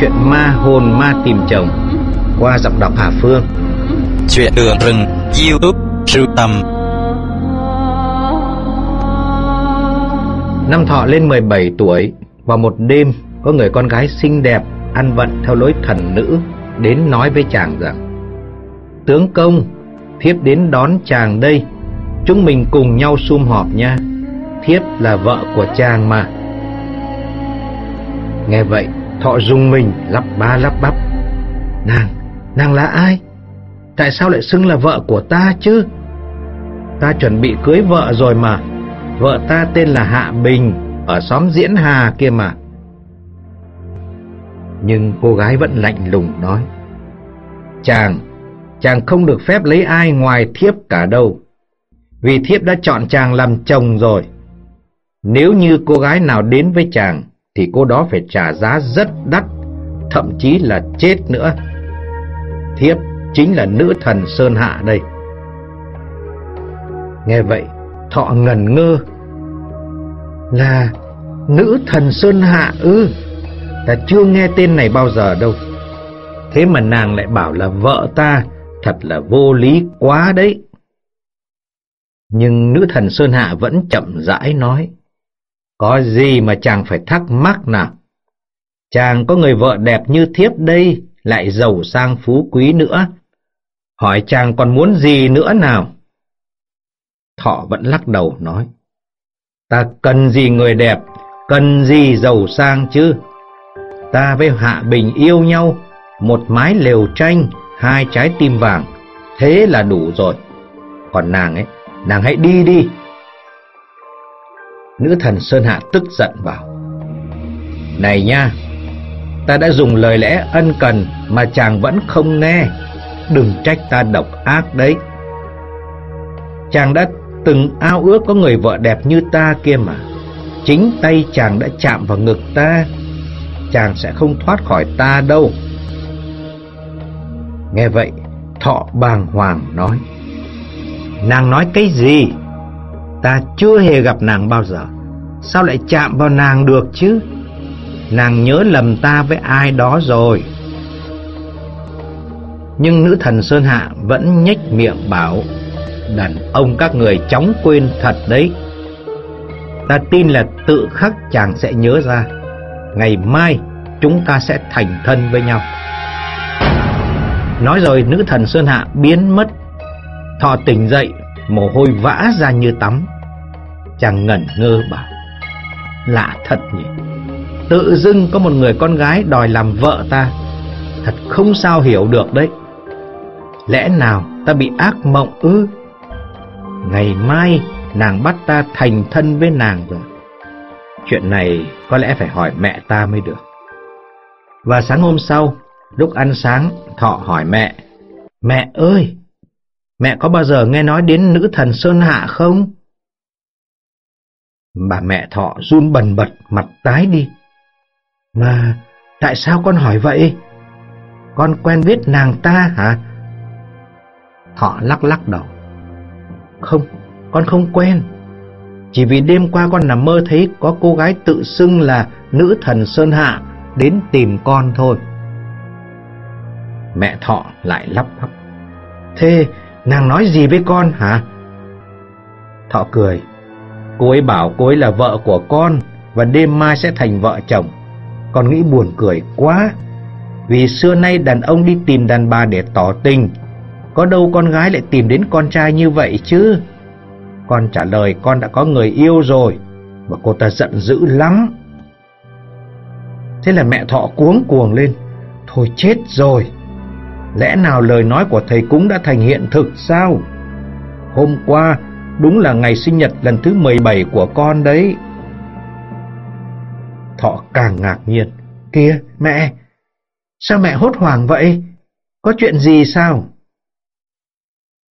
chuyện ma hồn ma tìm chồng qua giọng đọc Hà Phương. Chuyện đường rừng YouTube sưu tầm Năm Thọ lên 17 tuổi, vào một đêm có người con gái xinh đẹp ăn vận theo lối thần nữ đến nói với chàng rằng Tướng công, thiếp đến đón chàng đây, chúng mình cùng nhau sum họp nha, thiếp là vợ của chàng mà. Nghe vậy, thọ dùng mình lắp ba lắp bắp. Nàng, nàng là ai? Tại sao lại xưng là vợ của ta chứ? Ta chuẩn bị cưới vợ rồi mà. Vợ ta tên là Hạ Bình, ở xóm Diễn Hà kia mà. Nhưng cô gái vẫn lạnh lùng nói. Chàng, chàng không được phép lấy ai ngoài thiếp cả đâu. Vì thiếp đã chọn chàng làm chồng rồi. Nếu như cô gái nào đến với chàng, thì cô đó phải trả giá rất đắt, thậm chí là chết nữa. Thiếp chính là nữ thần Sơn Hạ đây. Nghe vậy, thọ ngần ngơ. Là nữ thần Sơn Hạ ư? Ta chưa nghe tên này bao giờ đâu. Thế mà nàng lại bảo là vợ ta, thật là vô lý quá đấy. Nhưng nữ thần Sơn Hạ vẫn chậm rãi nói. Có gì mà chàng phải thắc mắc nào? Chàng có người vợ đẹp như thiếp đây, lại giàu sang phú quý nữa. Hỏi chàng còn muốn gì nữa nào? Thọ vẫn lắc đầu nói. Ta cần gì người đẹp, cần gì giàu sang chứ? Ta với Hạ Bình yêu nhau, một mái lều tranh, hai trái tim vàng, thế là đủ rồi. Còn nàng ấy, nàng hãy đi đi. Nữ thần Sơn Hạ tức giận bảo, Này nha, Ta đã dùng lời lẽ ân cần Mà chàng vẫn không nghe. Đừng trách ta độc ác đấy. Chàng đã từng ao ước có người vợ đẹp như ta kia mà. Chính tay chàng đã chạm vào ngực ta, Chàng sẽ không thoát khỏi ta đâu. Nghe vậy, Thọ bàng hoàng nói, Nàng nói cái gì? Ta chưa hề gặp nàng bao giờ. Sao lại chạm vào nàng được chứ? Nàng nhớ lầm ta với ai đó rồi. Nhưng nữ thần Sơn Hạ vẫn nhếch miệng bảo, Đàn ông các người chóng quên thật đấy. Ta tin là tự khắc chàng sẽ nhớ ra. Ngày mai chúng ta sẽ thành thân với nhau. Nói rồi nữ thần Sơn Hạ biến mất, Thọ tỉnh dậy Mồ hôi vã ra như tắm. Chàng ngẩn ngơ bảo, Lạ thật nhỉ. Tự dưng có một người con gái đòi làm vợ ta. Thật không sao hiểu được đấy. Lẽ nào ta bị ác mộng ư? Ngày mai nàng bắt ta thành thân với nàng rồi. Chuyện này có lẽ phải hỏi mẹ ta mới được. Và sáng hôm sau, Lúc ăn sáng, Thọ hỏi mẹ Mẹ ơi Mẹ có bao giờ nghe nói đến nữ thần Sơn Hạ không? Bà mẹ thọ run bần bật mặt tái đi. Mà tại sao con hỏi vậy? Con quen biết nàng ta hả? Thọ lắc lắc đầu. Không, con không quen. Chỉ vì đêm qua con nằm mơ thấy có cô gái tự xưng là nữ thần Sơn Hạ đến tìm con thôi. Mẹ thọ lại lắp bắp. Thế nàng nói gì với con hả? Thọ cười. Cô ấy bảo cô ấy là vợ của con và đêm mai sẽ thành vợ chồng. Con nghĩ buồn cười quá. Vì xưa nay đàn ông đi tìm đàn bà để tỏ tình. Có đâu con gái lại tìm đến con trai như vậy chứ? Con trả lời con đã có người yêu rồi và cô ta giận dữ lắm. Thế là mẹ thọ cuống cuồng lên. Thôi chết rồi. Lẽ nào lời nói của thầy cúng đã thành hiện thực sao? Hôm qua Đúng là ngày sinh nhật lần thứ 17 của con đấy. Thọ càng ngạc nhiên. Kìa, mẹ! Sao mẹ hốt hoảng vậy? Có chuyện gì sao?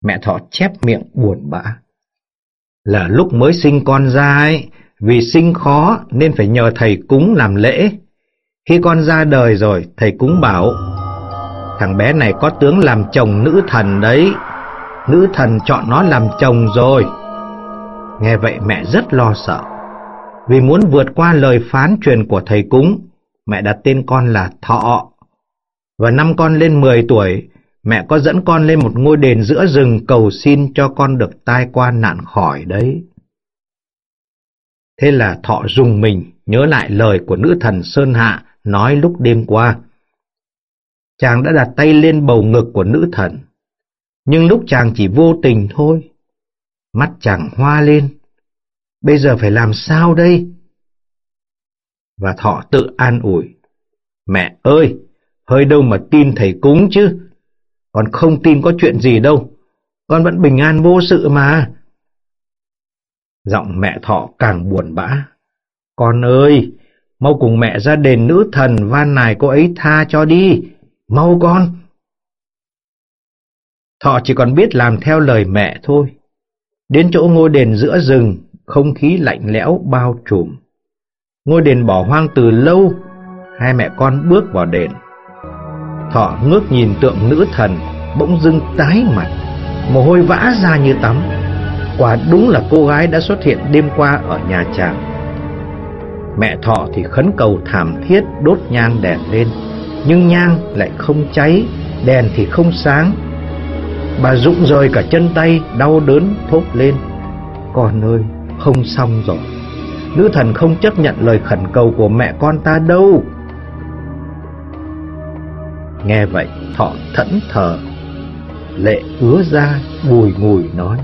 Mẹ Thọ chép miệng buồn bã. Là lúc mới sinh con ra ấy, vì sinh khó nên phải nhờ thầy cúng làm lễ. Khi con ra đời rồi, thầy cúng bảo, thằng bé này có tướng làm chồng nữ thần đấy. Nữ thần chọn nó làm chồng rồi. Nghe vậy mẹ rất lo sợ. Vì muốn vượt qua lời phán truyền của thầy cúng, mẹ đặt tên con là Thọ. Và năm con lên 10 tuổi, mẹ có dẫn con lên một ngôi đền giữa rừng cầu xin cho con được tai qua nạn khỏi đấy. Thế là Thọ dùng mình nhớ lại lời của nữ thần Sơn Hạ nói lúc đêm qua. Chàng đã đặt tay lên bầu ngực của nữ thần, nhưng lúc chàng chỉ vô tình thôi. Mắt chàng hoa lên. Bây giờ phải làm sao đây? Và Thọ tự an ủi. Mẹ ơi, hơi đâu mà tin thầy cúng chứ. Con không tin có chuyện gì đâu. Con vẫn bình an vô sự mà. Giọng mẹ Thọ càng buồn bã. Con ơi, mau cùng mẹ ra đền nữ thần van nài cô ấy tha cho đi. Mau con. Thọ chỉ còn biết làm theo lời mẹ thôi. Đến chỗ ngôi đền giữa rừng, không khí lạnh lẽo bao trùm. Ngôi đền bỏ hoang từ lâu, hai mẹ con bước vào đền. Thọ ngước nhìn tượng nữ thần, bỗng dưng tái mặt, mồ hôi vã ra như tắm. Quả đúng là cô gái đã xuất hiện đêm qua ở nhà chàng. Mẹ Thọ thì khấn cầu thảm thiết đốt nhang đèn lên, nhưng nhang lại không cháy, đèn thì không sáng. Bà rụng rời cả chân tay, đau đớn thốt lên. Con ơi, không xong rồi. Nữ thần không chấp nhận lời khẩn cầu của mẹ con ta đâu. Nghe vậy, thọ thẫn thờ, lệ ứa ra, bùi ngùi nói.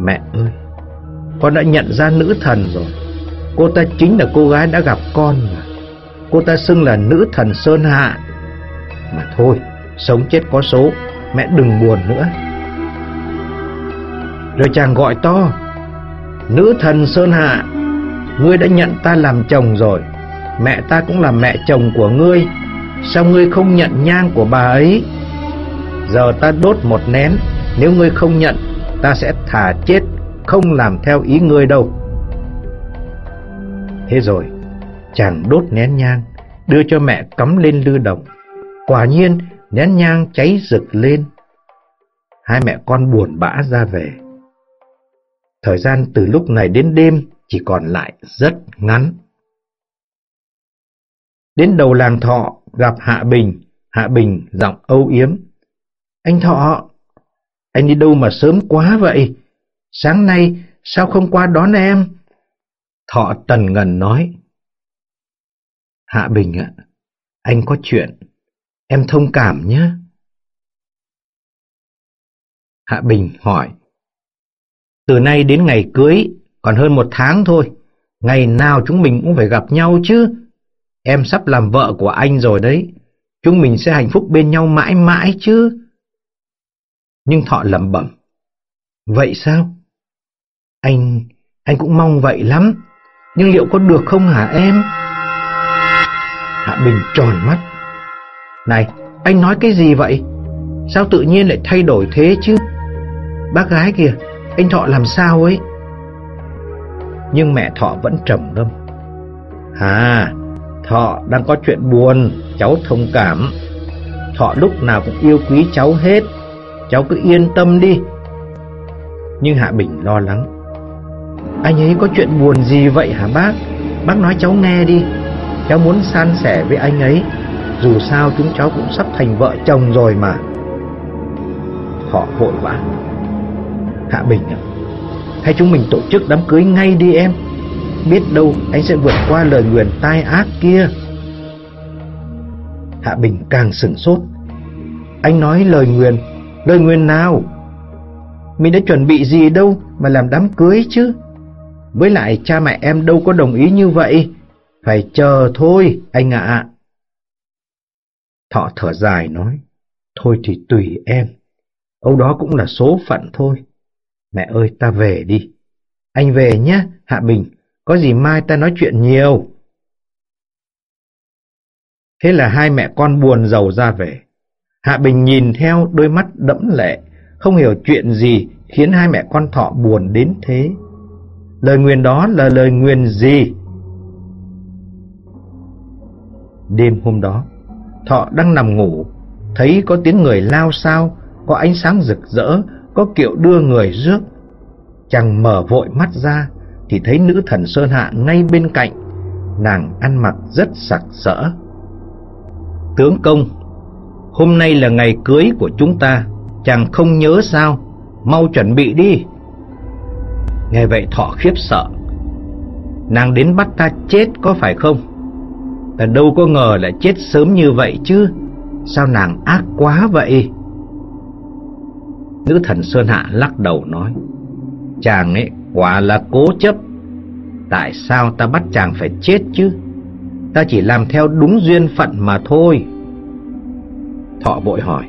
Mẹ ơi, con đã nhận ra nữ thần rồi. Cô ta chính là cô gái đã gặp con mà. Cô ta xưng là nữ thần Sơn Hạ. Mà thôi, sống chết có số, mẹ đừng buồn nữa. Rồi chàng gọi to, nữ thần Sơn Hạ, ngươi đã nhận ta làm chồng rồi, mẹ ta cũng là mẹ chồng của ngươi, sao ngươi không nhận nhang của bà ấy? Giờ ta đốt một nén, nếu ngươi không nhận, ta sẽ thả chết, không làm theo ý ngươi đâu. Thế rồi, chàng đốt nén nhang, đưa cho mẹ cắm lên lư đồng. Quả nhiên, nén nhang cháy rực lên. Hai mẹ con buồn bã ra về. Thời gian từ lúc này đến đêm chỉ còn lại rất ngắn. Đến đầu làng thọ gặp Hạ Bình, Hạ Bình giọng âu yếm. Anh Thọ, anh đi đâu mà sớm quá vậy? Sáng nay sao không qua đón em? Thọ tần ngần nói. Hạ Bình ạ, anh có chuyện, em thông cảm nhé. Hạ Bình hỏi. Từ nay đến ngày cưới, còn hơn một tháng thôi. Ngày nào chúng mình cũng phải gặp nhau chứ. Em sắp làm vợ của anh rồi đấy. Chúng mình sẽ hạnh phúc bên nhau mãi mãi chứ. Nhưng Thọ lẩm bẩm. Vậy sao? Anh, anh cũng mong vậy lắm. Nhưng liệu có được không hả em? Hạ Bình tròn mắt. Này, anh nói cái gì vậy? Sao tự nhiên lại thay đổi thế chứ? Bác gái kìa, anh Thọ làm sao ấy? Nhưng mẹ Thọ vẫn trầm ngâm. À, Thọ đang có chuyện buồn, cháu thông cảm. Thọ lúc nào cũng yêu quý cháu hết, cháu cứ yên tâm đi. Nhưng Hạ Bình lo lắng. Anh ấy có chuyện buồn gì vậy hả bác? Bác nói cháu nghe đi. Cháu muốn san sẻ với anh ấy. Dù sao chúng cháu cũng sắp thành vợ chồng rồi mà. Họ vội vã. Hạ Bình ạ, hay chúng mình tổ chức đám cưới ngay đi em. Biết đâu anh sẽ vượt qua lời nguyền tai ác kia. Hạ Bình càng sửng sốt. Anh nói lời nguyền, lời nguyền nào? Mình đã chuẩn bị gì đâu mà làm đám cưới chứ? Với lại cha mẹ em đâu có đồng ý như vậy. Phải chờ thôi, anh ạ. Thọ thở dài nói, thôi thì tùy em. Âu đó cũng là số phận thôi. Mẹ ơi, ta về đi. Anh về nhé, Hạ Bình. Có gì mai ta nói chuyện nhiều. Thế là hai mẹ con buồn giàu ra về. Hạ Bình nhìn theo đôi mắt đẫm lệ, không hiểu chuyện gì khiến hai mẹ con thọ buồn đến thế. Lời nguyền đó là lời nguyền gì? Đêm hôm đó, Thọ đang nằm ngủ, thấy có tiếng người lao sao, có ánh sáng rực rỡ, có kiệu đưa người rước. Chàng mở vội mắt ra, thì thấy nữ thần Sơn Hạ ngay bên cạnh, Nàng ăn mặc rất sặc sỡ. Tướng công Hôm nay là ngày cưới của chúng ta Chàng không nhớ sao? Mau chuẩn bị đi. Nghe vậy thọ khiếp sợ. Nàng đến bắt ta chết có phải không? Ta đâu có ngờ là chết sớm như vậy chứ? Sao nàng ác quá vậy? Nữ thần Sơn Hạ lắc đầu nói, Chàng ấy quả là cố chấp. Tại sao ta bắt chàng phải chết chứ? Ta chỉ làm theo đúng duyên phận mà thôi. Thọ vội hỏi,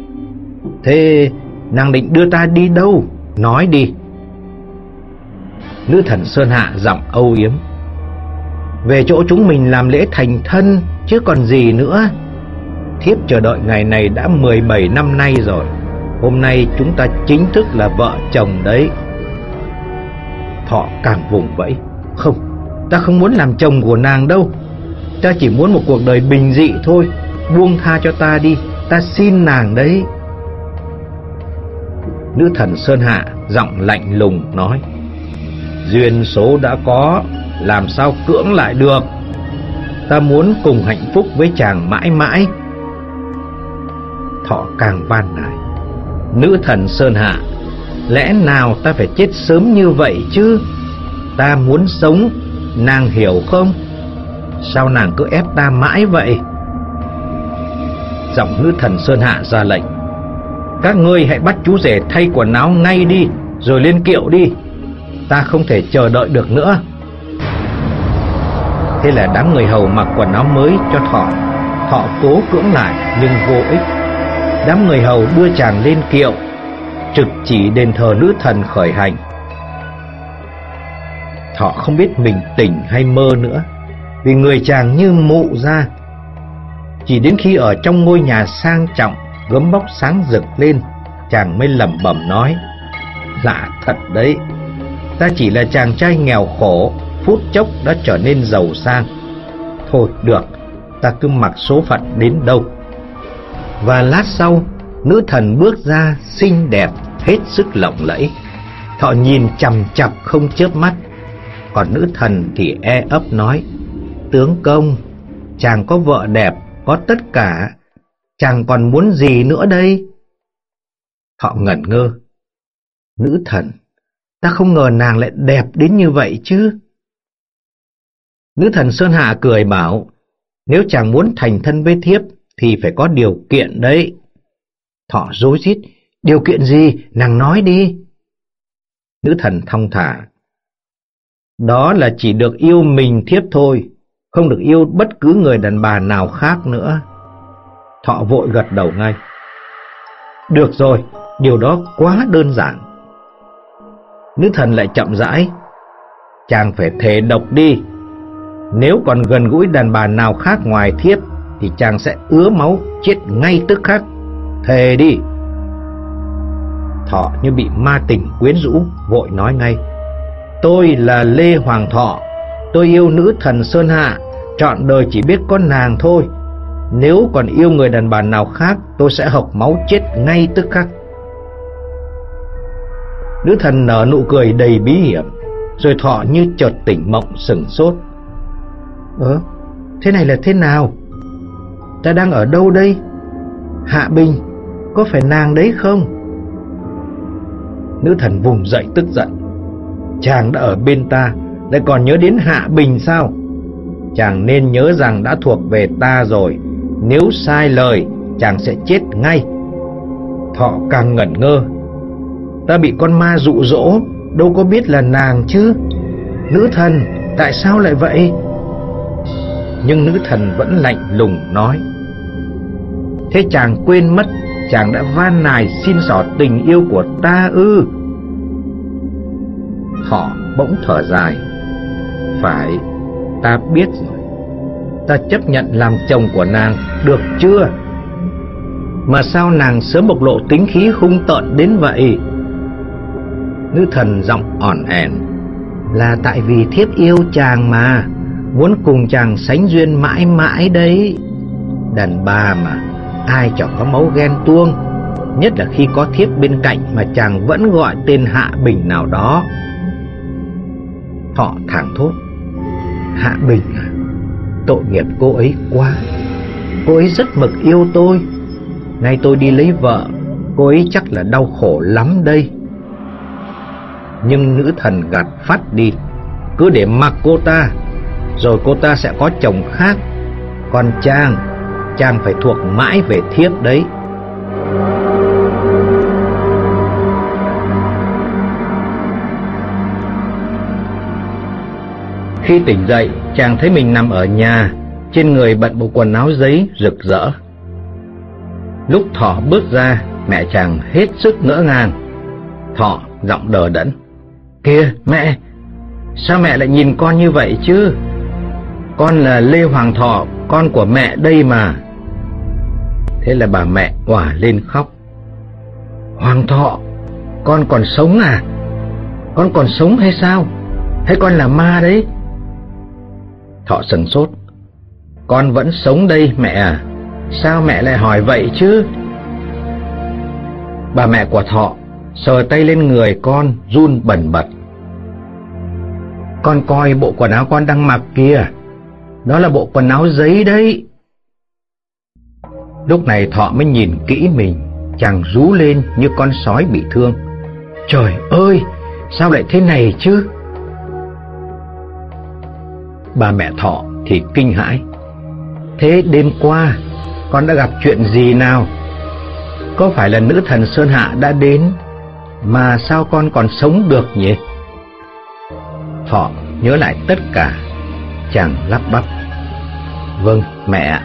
Thế nàng định đưa ta đi đâu? Nói đi. Nữ thần Sơn Hạ giọng âu yếm về chỗ chúng mình làm lễ thành thân Chứ còn gì nữa. Thiếp chờ đợi ngày này đã 17 năm nay rồi. Hôm nay chúng ta chính thức là vợ chồng đấy. Thọ càng vùng vẫy. Không, ta không muốn làm chồng của nàng đâu. Ta chỉ muốn một cuộc đời bình dị thôi. Buông tha cho ta đi. Ta xin nàng đấy. Nữ thần Sơn Hạ Giọng lạnh lùng nói. Duyên số đã có. Làm sao cưỡng lại được? Ta muốn cùng hạnh phúc với chàng mãi mãi. Thọ càng van nài. Nữ thần Sơn Hạ, Lẽ nào ta phải chết sớm như vậy chứ? Ta muốn sống, Nàng hiểu không? Sao nàng cứ ép ta mãi vậy? Giọng nữ thần Sơn Hạ ra lệnh. Các ngươi hãy bắt chú rể thay quần áo ngay đi, Rồi lên kiệu đi. Ta không thể chờ đợi được nữa. Thế là đám người hầu mặc quần áo mới cho thọ. Thọ cố cưỡng lại, nhưng vô ích. Đám người hầu đưa chàng lên kiệu, Trực chỉ đền thờ nữ thần khởi hành. Thọ không biết mình tỉnh hay mơ nữa, Vì người chàng như mụ ra. Chỉ đến khi ở trong ngôi nhà sang trọng, Gấm bóc sáng rực lên, Chàng mới lẩm bẩm nói Lạ thật đấy, Ta chỉ là chàng trai nghèo khổ Phút chốc đã trở nên giàu sang. Thôi được, Ta cứ mặc số phận đến đâu. Và lát sau, Nữ thần bước ra xinh đẹp, Hết sức lộng lẫy. Thọ nhìn chằm chằm không chớp mắt. Còn nữ thần thì e ấp nói, Tướng công, Chàng có vợ đẹp, Có tất cả. Chàng còn muốn gì nữa đây? Thọ ngẩn ngơ. Nữ thần, Ta không ngờ nàng lại đẹp đến như vậy chứ. Nữ thần Sơn Hạ cười bảo, Nếu chàng muốn thành thân với thiếp Thì phải có điều kiện đấy. Thọ dối rít, Điều kiện gì? Nàng nói đi. Nữ thần thong thả, Đó là chỉ được yêu mình thiếp thôi, Không được yêu bất cứ người đàn bà nào khác nữa. Thọ vội gật đầu ngay, Được rồi, Điều đó quá đơn giản. Nữ thần lại chậm rãi, Chàng phải thề độc đi nếu còn gần gũi đàn bà nào khác ngoài thiếp, Thì chàng sẽ ứa máu chết ngay tức khắc. Thề đi. Thọ như bị ma tình quyến rũ, Vội nói ngay. Tôi là Lê Hoàng Thọ. Tôi yêu nữ thần Sơn Hạ. Chọn đời chỉ biết có nàng thôi. Nếu còn yêu người đàn bà nào khác, Tôi sẽ hộc máu chết ngay tức khắc. Nữ thần nở nụ cười đầy bí hiểm, Rồi thọ như chợt tỉnh mộng sừng sốt. Ờ Thế này là thế nào? Ta đang ở đâu đây? Hạ Bình, Có phải nàng đấy không? Nữ thần vùng dậy tức giận. Chàng đã ở bên ta, Lại còn nhớ đến Hạ Bình sao? Chàng nên nhớ rằng đã thuộc về ta rồi. Nếu sai lời, Chàng sẽ chết ngay. Thọ càng ngẩn ngơ. Ta bị con ma dụ dỗ, Đâu có biết là nàng chứ. Nữ thần, Tại sao lại vậy? Nhưng nữ thần vẫn lạnh lùng nói. Thế chàng quên mất, Chàng đã van nài xin xỏ tình yêu của ta ư. Họ bỗng thở dài. Phải, Ta biết rồi. Ta chấp nhận làm chồng của nàng, Được chưa? Mà sao nàng sớm bộc lộ tính khí hung tợn đến vậy? Nữ thần giọng ỏn ẻn. Là tại vì thiếp yêu chàng mà. Muốn cùng chàng sánh duyên mãi mãi đấy. Đàn bà mà, Ai chẳng có máu ghen tuông, Nhất là khi có thiếp bên cạnh Mà chàng vẫn gọi tên Hạ Bình nào đó. Họ thẳng thốt, Hạ Bình à Tội nghiệp cô ấy quá, Cô ấy rất mực yêu tôi. Nay tôi đi lấy vợ, Cô ấy chắc là đau khổ lắm đây. Nhưng nữ thần gạt phát đi, Cứ để mặc cô ta rồi cô ta sẽ có chồng khác Còn Trang Trang phải thuộc mãi về thiếp đấy Khi tỉnh dậy, chàng thấy mình nằm ở nhà, trên người bận bộ quần áo giấy rực rỡ. Lúc Thọ bước ra, mẹ chàng hết sức ngỡ ngàng. Thọ giọng đờ đẫn. Kìa, mẹ, sao mẹ lại nhìn con như vậy chứ? Con là Lê Hoàng Thọ, con của mẹ đây mà. Thế là bà mẹ òa lên khóc. Hoàng Thọ, con còn sống à? Con còn sống hay sao? Hay con là ma đấy? Thọ sừng sốt. Con vẫn sống đây mẹ à? Sao mẹ lại hỏi vậy chứ? Bà mẹ của Thọ sờ tay lên người con run bẩn bật. Con coi bộ quần áo con đang mặc kìa. Đó là bộ quần áo giấy đấy. Lúc này Thọ mới nhìn kỹ mình, chàng rú lên như con sói bị thương. Trời ơi, sao lại thế này chứ? Bà mẹ Thọ thì kinh hãi. Thế đêm qua, con đã gặp chuyện gì nào? Có phải là nữ thần Sơn Hạ đã đến, mà sao con còn sống được nhỉ? Thọ nhớ lại tất cả, chàng lắp bắp. Vâng, mẹ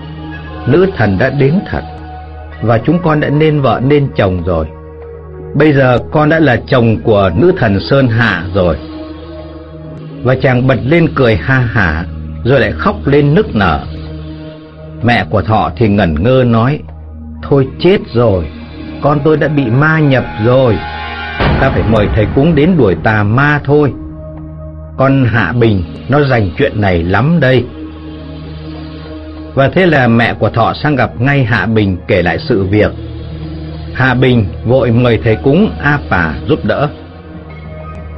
nữ thần đã đến thật, và chúng con đã nên vợ nên chồng rồi. Bây giờ con đã là chồng của nữ thần Sơn Hạ rồi. Và chàng bật lên cười ha hả rồi lại khóc lên nức nở. Mẹ của thọ thì ngẩn ngơ nói thôi chết rồi con tôi đã bị ma nhập rồi. Ta phải mời thầy cúng đến đuổi tà ma thôi con hạ bình nó dành chuyện này lắm đây và thế là mẹ của thọ sang gặp ngay hạ bình kể lại sự việc hạ bình vội mời thầy cúng a pà giúp đỡ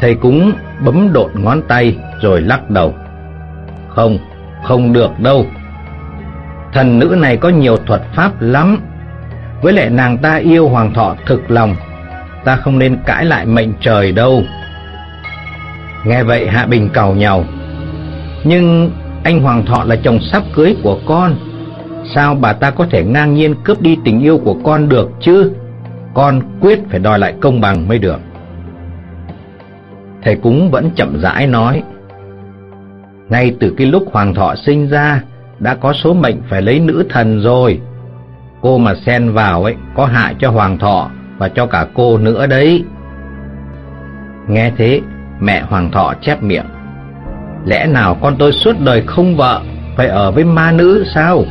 thầy cúng bấm đột ngón tay rồi lắc đầu. Không, không được đâu. Thần nữ này có nhiều thuật pháp lắm. Với lại nàng ta yêu hoàng thọ thực lòng, ta không nên cãi lại mệnh trời đâu. Nghe vậy Hạ Bình cầu nhau. Nhưng anh hoàng thọ là chồng sắp cưới của con. Sao bà ta có thể ngang nhiên cướp đi tình yêu của con được chứ? Con quyết phải đòi lại công bằng mới được. Thầy cúng vẫn chậm rãi nói. Ngay từ cái lúc hoàng thọ sinh ra, đã có số mệnh phải lấy nữ thần rồi. Cô mà xen vào ấy, có hại cho hoàng thọ và cho cả cô nữa đấy. Nghe thế, mẹ hoàng thọ chép miệng. Lẽ nào con tôi suốt đời không vợ, phải ở với ma nữ sao?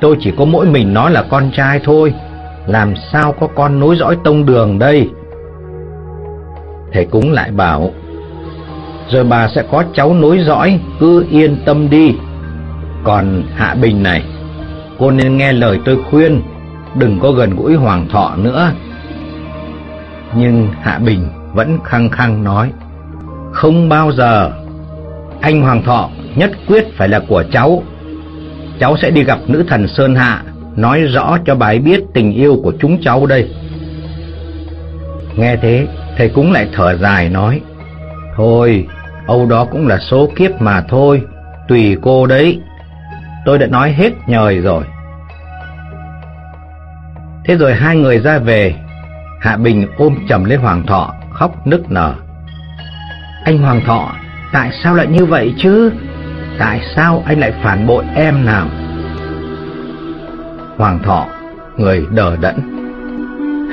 Tôi chỉ có mỗi mình nó là con trai thôi, làm sao có con nối dõi tông đường đây? Thầy cúng lại bảo Rồi bà sẽ có cháu nối dõi Cứ yên tâm đi Còn Hạ Bình này Cô nên nghe lời tôi khuyên Đừng có gần gũi Hoàng Thọ nữa Nhưng Hạ Bình vẫn khăng khăng nói không bao giờ. Anh Hoàng Thọ nhất quyết phải là của cháu. Cháu sẽ đi gặp nữ thần Sơn Hạ Nói rõ cho bà ấy biết tình yêu của chúng cháu đây. Nghe thế Thầy cúng lại thở dài nói Thôi, Âu đó cũng là số kiếp mà thôi Tùy cô đấy. Tôi đã nói hết nhời rồi. Thế rồi hai người ra về. Hạ Bình ôm chầm lấy Hoàng Thọ Khóc nức nở. Anh Hoàng Thọ, Tại sao lại như vậy chứ? Tại sao anh lại phản bội em nào? Hoàng Thọ, Người đờ đẫn.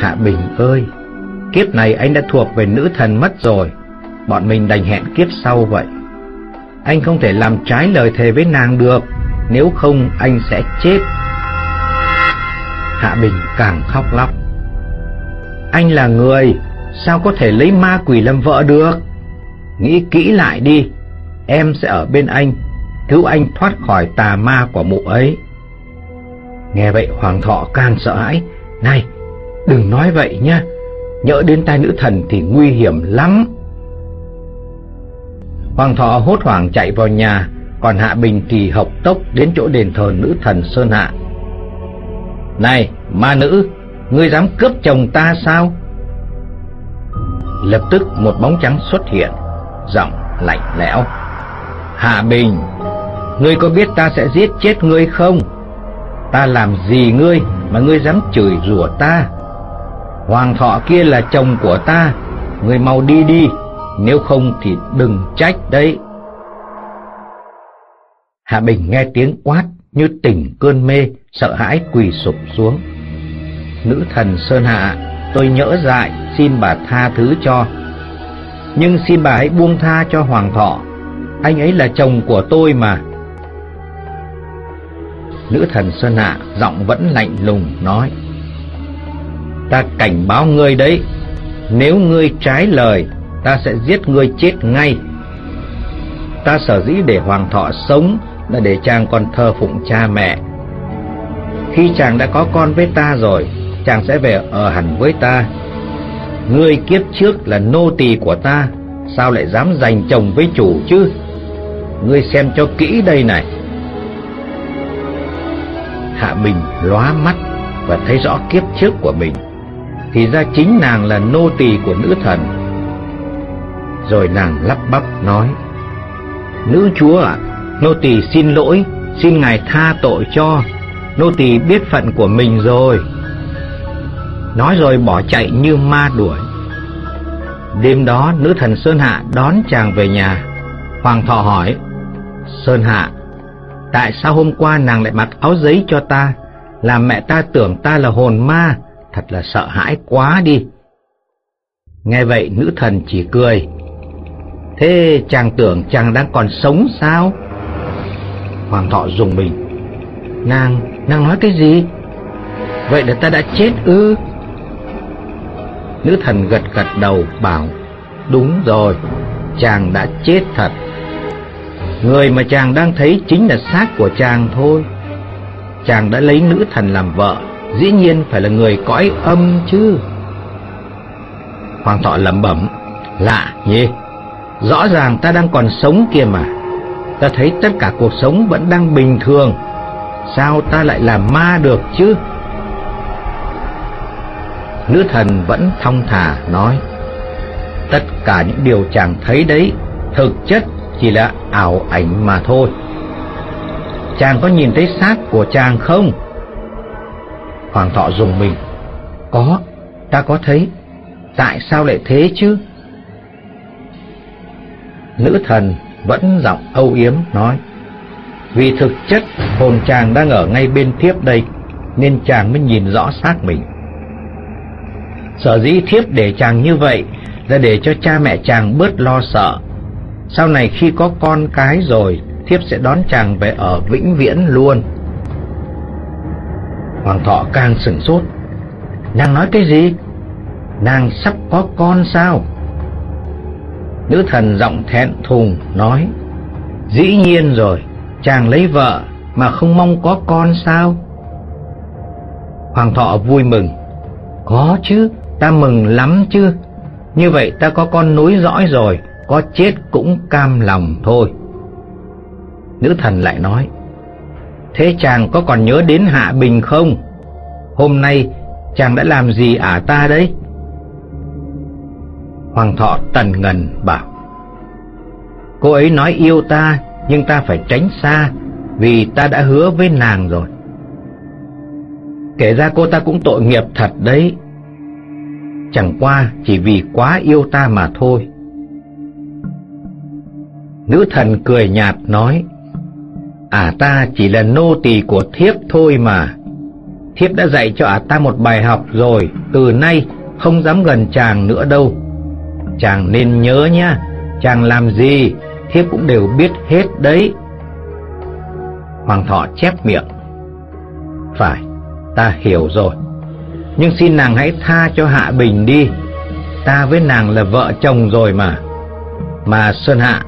Hạ Bình ơi, Kiếp này anh đã thuộc về nữ thần mất rồi. Bọn mình đành hẹn kiếp sau vậy. Anh không thể làm trái lời thề với nàng được, Nếu không anh sẽ chết. Hạ Bình càng khóc lóc. Anh là người, Sao có thể lấy ma quỷ làm vợ được? Nghĩ kỹ lại đi Em sẽ ở bên anh Cứu anh thoát khỏi tà ma của mụ ấy Nghe vậy Hoàng thọ càng sợ hãi Này đừng nói vậy nha nhỡ đến tai nữ thần thì nguy hiểm lắm. Hoàng thọ hốt hoảng chạy vào nhà, Còn Hạ Bình thì học tốc đến chỗ đền thờ nữ thần Sơn Hạ. Này, ma nữ, ngươi dám cướp chồng ta sao? Lập tức một bóng trắng xuất hiện, giọng lạnh lẽo. Hạ Bình, ngươi có biết ta sẽ giết chết ngươi không? Ta làm gì ngươi mà ngươi dám chửi rủa ta? Hoàng thọ kia là chồng của ta, ngươi mau đi đi, nếu không thì đừng trách đấy. Hạ Bình nghe tiếng quát như tỉnh cơn mê, sợ hãi quỳ sụp xuống. Nữ thần Sơn Hạ, tôi nhỡ dại, xin bà tha thứ cho. Nhưng xin bà hãy buông tha cho Hoàng Thọ, anh ấy là chồng của tôi mà. Nữ thần Sơn Hạ giọng vẫn lạnh lùng nói Ta cảnh báo ngươi đấy Nếu ngươi trái lời Ta sẽ giết ngươi chết ngay. Ta sở dĩ để Hoàng Thọ sống Là để chàng còn thờ phụng cha mẹ. Khi chàng đã có con với ta rồi Chàng sẽ về ở hẳn với ta. Ngươi kiếp trước là nô tỳ của ta Sao lại dám giành chồng với chủ chứ? Ngươi xem cho kỹ đây này. Hạ Bình lóa mắt và thấy rõ kiếp trước của mình Thì ra chính nàng là nô tỳ của nữ thần. Rồi nàng lắp bắp nói Nữ chúa ạ, nô tỳ xin lỗi, xin ngài tha tội cho. Nô tỳ biết phận của mình rồi. Nói rồi bỏ chạy như ma đuổi. Đêm đó nữ thần Sơn Hạ đón chàng về nhà. Hoàng thọ hỏi Sơn Hạ Tại sao hôm qua nàng lại mặc áo giấy cho ta? Làm mẹ ta tưởng ta là hồn ma Thật là sợ hãi quá đi. Nghe vậy nữ thần chỉ cười Thế chàng tưởng chàng đang còn sống sao? Hoàng thọ dùng mình Nàng, nàng nói cái gì? Vậy là ta đã chết ư? Nữ thần gật gật đầu bảo, Đúng rồi, Chàng đã chết thật. Người mà chàng đang thấy chính là xác của chàng thôi. Chàng đã lấy nữ thần làm vợ, Dĩ nhiên phải là người cõi âm chứ. Hoàng thọ lẩm bẩm, Lạ nhỉ, Rõ ràng ta đang còn sống kia mà. Ta thấy tất cả cuộc sống vẫn đang bình thường. Sao ta lại làm ma được chứ? Nữ thần vẫn thong thả nói Tất cả những điều chàng thấy đấy Thực chất chỉ là ảo ảnh mà thôi Chàng có nhìn thấy xác của chàng không? Hoàng thọ dùng mình Có, ta có thấy Tại sao lại thế chứ? Nữ thần vẫn giọng âu yếm nói Vì thực chất hồn chàng đang ở ngay bên thiếp đây Nên chàng mới nhìn rõ xác mình Sở dĩ thiếp để chàng như vậy Là để cho cha mẹ chàng bớt lo sợ. Sau này khi có con cái rồi, Thiếp sẽ đón chàng về ở vĩnh viễn luôn. Hoàng thọ càng sửng sốt. Nàng nói cái gì? Nàng sắp có con sao? Nữ thần giọng thẹn thùng nói. Dĩ nhiên rồi, Chàng lấy vợ Mà không mong có con sao? Hoàng thọ vui mừng. Có chứ Ta mừng lắm chứ Như vậy ta có con nối dõi rồi có chết cũng cam lòng thôi. Nữ thần lại nói, Thế chàng có còn nhớ đến Hạ Bình không? Hôm nay chàng đã làm gì ả ta đấy? Hoàng thọ tần ngần bảo, Cô ấy nói yêu ta, nhưng ta phải tránh xa, vì ta đã hứa với nàng rồi. Kể ra cô ta cũng tội nghiệp thật đấy. Chẳng qua chỉ vì quá yêu ta mà thôi. Nữ thần cười nhạt nói, À ta chỉ là nô tỳ của thiếp thôi mà. Thiếp đã dạy cho ả ta một bài học rồi, từ nay không dám gần chàng nữa đâu. Chàng nên nhớ nhá, chàng làm gì, thiếp cũng đều biết hết đấy. Hoàng thọ chép miệng. Phải, ta hiểu rồi. Nhưng xin nàng hãy tha cho Hạ Bình đi. Ta với nàng là vợ chồng rồi mà. Mà Sơn Hạ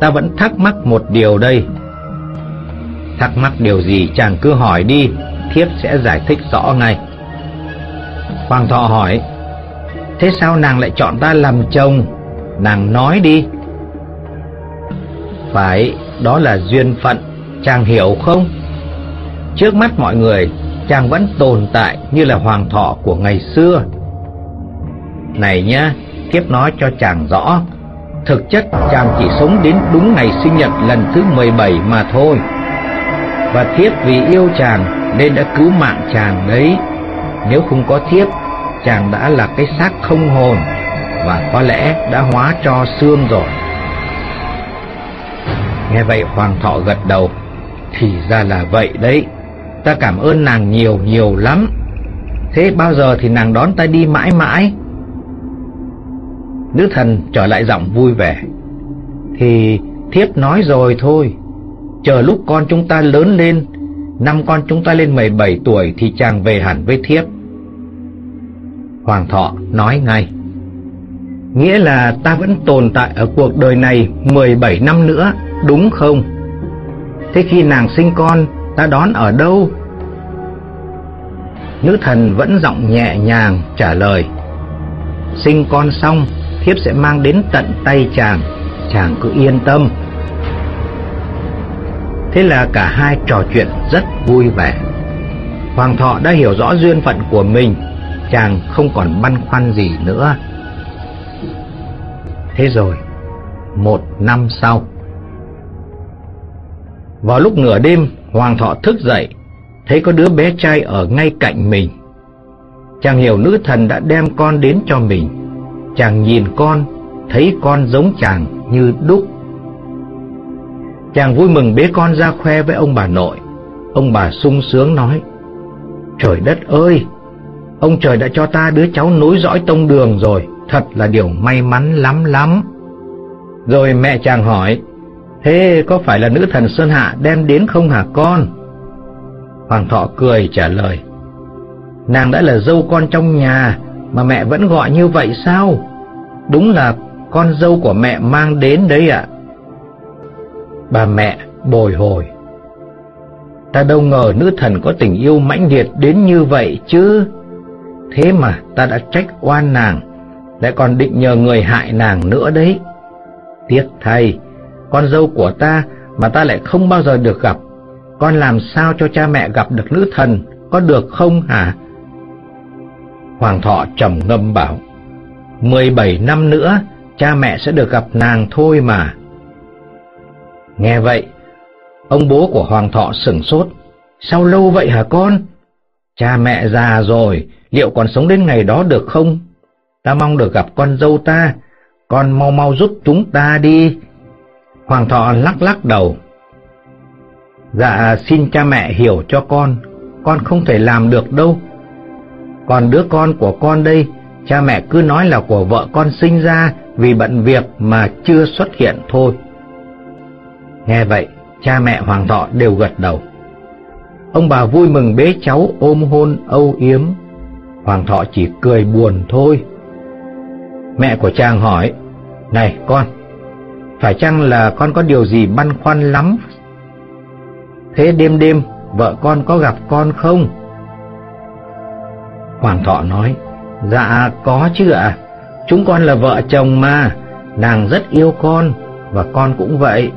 ta vẫn thắc mắc một điều đây. Thắc mắc điều gì chàng cứ hỏi đi, thiếp sẽ giải thích rõ ngay. Hoàng thọ hỏi, thế sao nàng lại chọn ta làm chồng? Nàng nói đi. Phải, đó là duyên phận, chàng hiểu không? Trước mắt mọi người, chàng vẫn tồn tại như là hoàng thọ của ngày xưa. Này nhá, kiếp nói cho chàng rõ, thực chất chàng chỉ sống đến đúng ngày sinh nhật lần thứ 17 mà thôi. Và thiếp vì yêu chàng nên đã cứu mạng chàng đấy. Nếu không có thiếp, chàng đã là cái xác không hồn và có lẽ đã hóa cho xương rồi. Nghe vậy Hoàng thọ gật đầu, thì ra là vậy đấy, ta cảm ơn nàng nhiều nhiều lắm. Thế bao giờ thì nàng đón ta đi mãi mãi? Nữ thần trở lại giọng vui vẻ. Thì thiếp nói rồi thôi, chờ lúc con chúng ta lớn lên, năm con chúng ta lên 17 tuổi thì chàng về hẳn với thiếp. Hoàng thọ nói ngay. Nghĩa là ta vẫn tồn tại ở cuộc đời này 17 năm nữa, đúng không? Thế khi nàng sinh con, ta đón ở đâu? Nữ thần vẫn giọng nhẹ nhàng trả lời. Sinh con xong, thiếp sẽ mang đến tận tay chàng, chàng cứ yên tâm. Thế là cả hai trò chuyện rất vui vẻ. Hoàng thọ đã hiểu rõ duyên phận của mình, chàng không còn băn khoăn gì nữa. Thế rồi, một năm sau. Vào lúc nửa đêm, Hoàng thọ thức dậy, thấy có đứa bé trai ở ngay cạnh mình. Chàng hiểu nữ thần đã đem con đến cho mình. Chàng nhìn con, thấy con giống chàng như đúc. Chàng vui mừng bế con ra khoe với ông bà nội. Ông bà sung sướng nói, Trời đất ơi, ông trời đã cho ta đứa cháu nối dõi tông đường rồi, thật là điều may mắn lắm lắm. Rồi mẹ chàng hỏi, Thế có phải là nữ thần Sơn Hạ đem đến không hả con? Hoàng thọ cười trả lời, Nàng đã là dâu con trong nhà, mà mẹ vẫn gọi như vậy sao? Đúng là con dâu của mẹ mang đến đấy ạ. Bà mẹ bồi hồi. Ta đâu ngờ nữ thần có tình yêu mãnh liệt đến như vậy chứ. Thế mà ta đã trách oan nàng, lại còn định nhờ người hại nàng nữa đấy. Tiếc thay, con dâu của ta mà ta lại không bao giờ được gặp. Con làm sao cho cha mẹ gặp được nữ thần, có được không hả? Hoàng thọ trầm ngâm bảo, 17 năm nữa, cha mẹ sẽ được gặp nàng thôi mà. Nghe vậy, ông bố của Hoàng thọ sửng sốt, sao lâu vậy hả con? Cha mẹ già rồi, liệu còn sống đến ngày đó được không? Ta mong được gặp con dâu ta, con mau mau giúp chúng ta đi. Hoàng thọ lắc lắc đầu. Dạ xin cha mẹ hiểu cho con, con không thể làm được đâu. Còn đứa con của con đây, cha mẹ cứ nói là của vợ con sinh ra vì bận việc mà chưa xuất hiện thôi. Nghe vậy, cha mẹ Hoàng Thọ đều gật đầu. Ông bà vui mừng bế cháu ôm hôn âu yếm. Hoàng Thọ chỉ cười buồn thôi. Mẹ của chàng hỏi, Này con, phải chăng là con có điều gì băn khoăn lắm? Thế đêm đêm, vợ con có gặp con không? Hoàng Thọ nói, Dạ có chứ ạ, chúng con là vợ chồng mà, nàng rất yêu con, và con cũng vậy.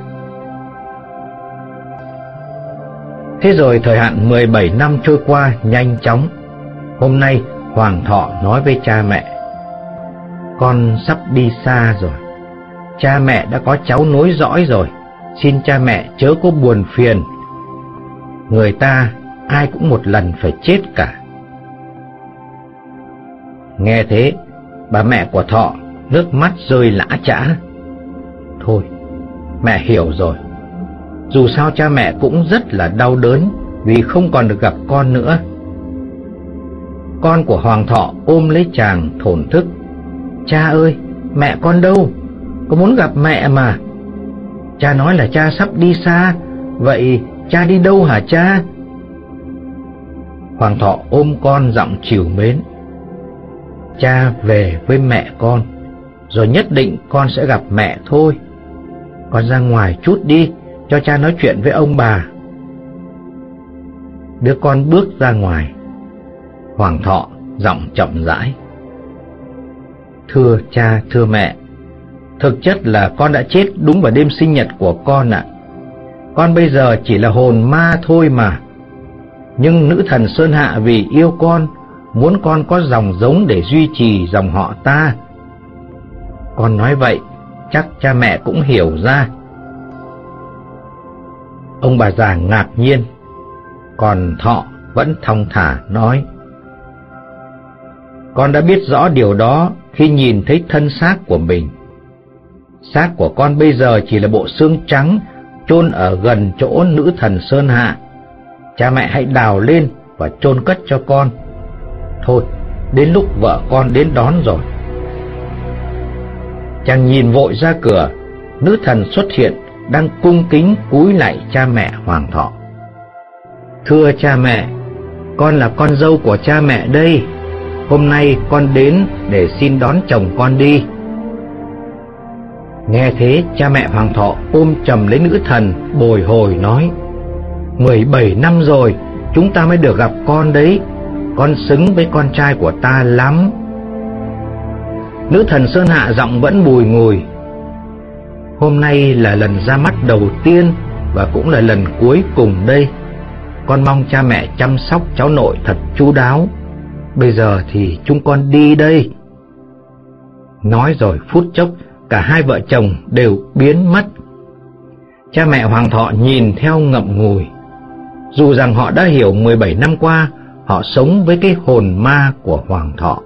Thế rồi thời hạn 17 năm trôi qua nhanh chóng. Hôm nay Hoàng Thọ nói với cha mẹ, Con sắp đi xa rồi, cha mẹ đã có cháu nối dõi rồi, xin cha mẹ chớ có buồn phiền. Người ta ai cũng một lần phải chết cả. Nghe thế, bà mẹ của Thọ nước mắt rơi lã chã. Thôi, mẹ hiểu rồi. Dù sao cha mẹ cũng rất là đau đớn vì không còn được gặp con nữa. Con của Hoàng Thọ ôm lấy chàng thổn thức. Cha ơi, mẹ con đâu? Có muốn gặp mẹ mà. Cha nói là cha sắp đi xa, vậy cha đi đâu hả cha? Hoàng Thọ ôm con giọng chiều mến cha về với mẹ con, rồi nhất định con sẽ gặp mẹ thôi. Con ra ngoài chút đi, cho cha nói chuyện với ông bà. Đứa con bước ra ngoài. Hoàng thọ giọng chậm rãi. Thưa cha, thưa mẹ, thực chất là con đã chết đúng vào đêm sinh nhật của con ạ. con bây giờ chỉ là hồn ma thôi mà. Nhưng nữ thần Sơn Hạ vì yêu con, muốn con có dòng giống để duy trì dòng họ ta. Con nói vậy, chắc cha mẹ cũng hiểu ra. Ông bà già ngạc nhiên, còn thọ vẫn thong thả nói. Con đã biết rõ điều đó khi nhìn thấy thân xác của mình. Xác của con bây giờ chỉ là bộ xương trắng chôn ở gần chỗ nữ thần Sơn Hạ. Cha mẹ hãy đào lên và chôn cất cho con. Thôi, đến lúc vợ con đến đón rồi. Chàng nhìn vội ra cửa, nữ thần xuất hiện đang cung kính cúi lạy cha mẹ hoàng thọ. Thưa cha mẹ, con là con dâu của cha mẹ đây. Hôm nay con đến để xin đón chồng con đi. Nghe thế, cha mẹ hoàng thọ ôm chầm lấy nữ thần, bồi hồi nói, mười bảy năm rồi, chúng ta mới được gặp con đấy. Con xứng với con trai của ta lắm. Nữ thần Sơn Hạ giọng vẫn bùi ngùi, Hôm nay là lần ra mắt đầu tiên Và cũng là lần cuối cùng đây. Con mong cha mẹ chăm sóc cháu nội thật chu đáo. Bây giờ thì chúng con đi đây. Nói rồi phút chốc Cả hai vợ chồng đều biến mất. Cha mẹ Hoàng Thọ nhìn theo ngậm ngùi. Dù rằng họ đã hiểu 17 năm qua, Họ sống với cái hồn ma của Hoàng Thọ.